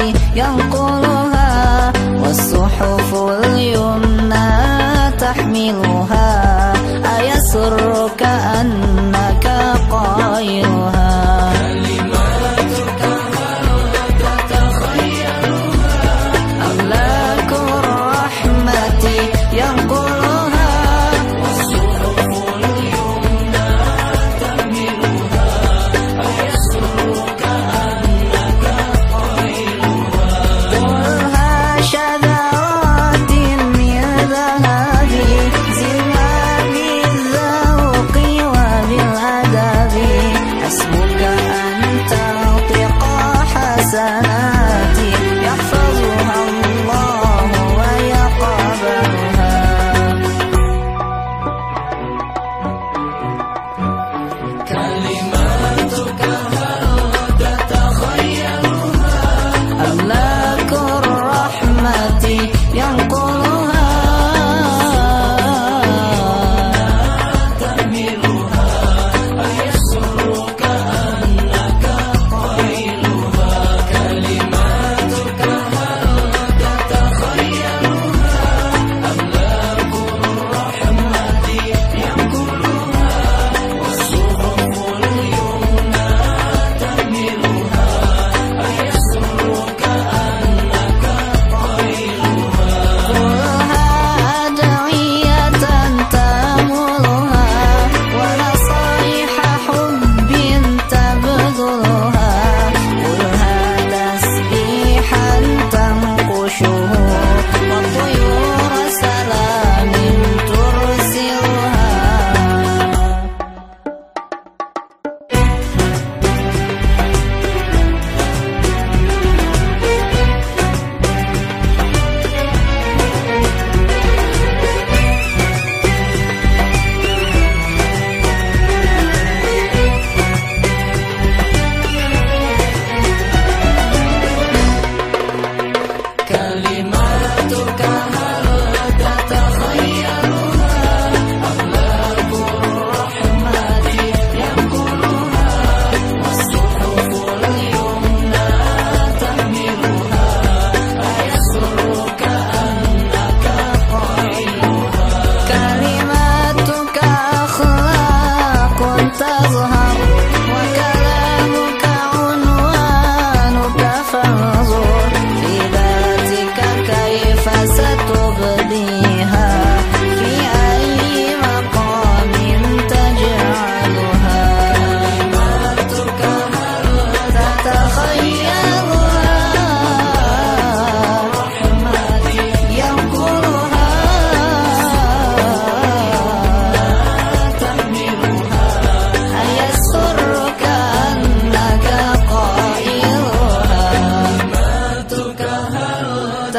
العهد ينقلها والصحف اليمنى تحملها أيسرك أن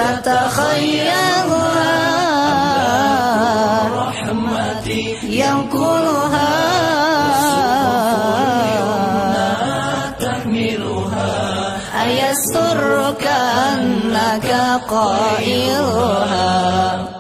أتخيرها رحمتي ينقلها تحملها أيسرك أنك قائلها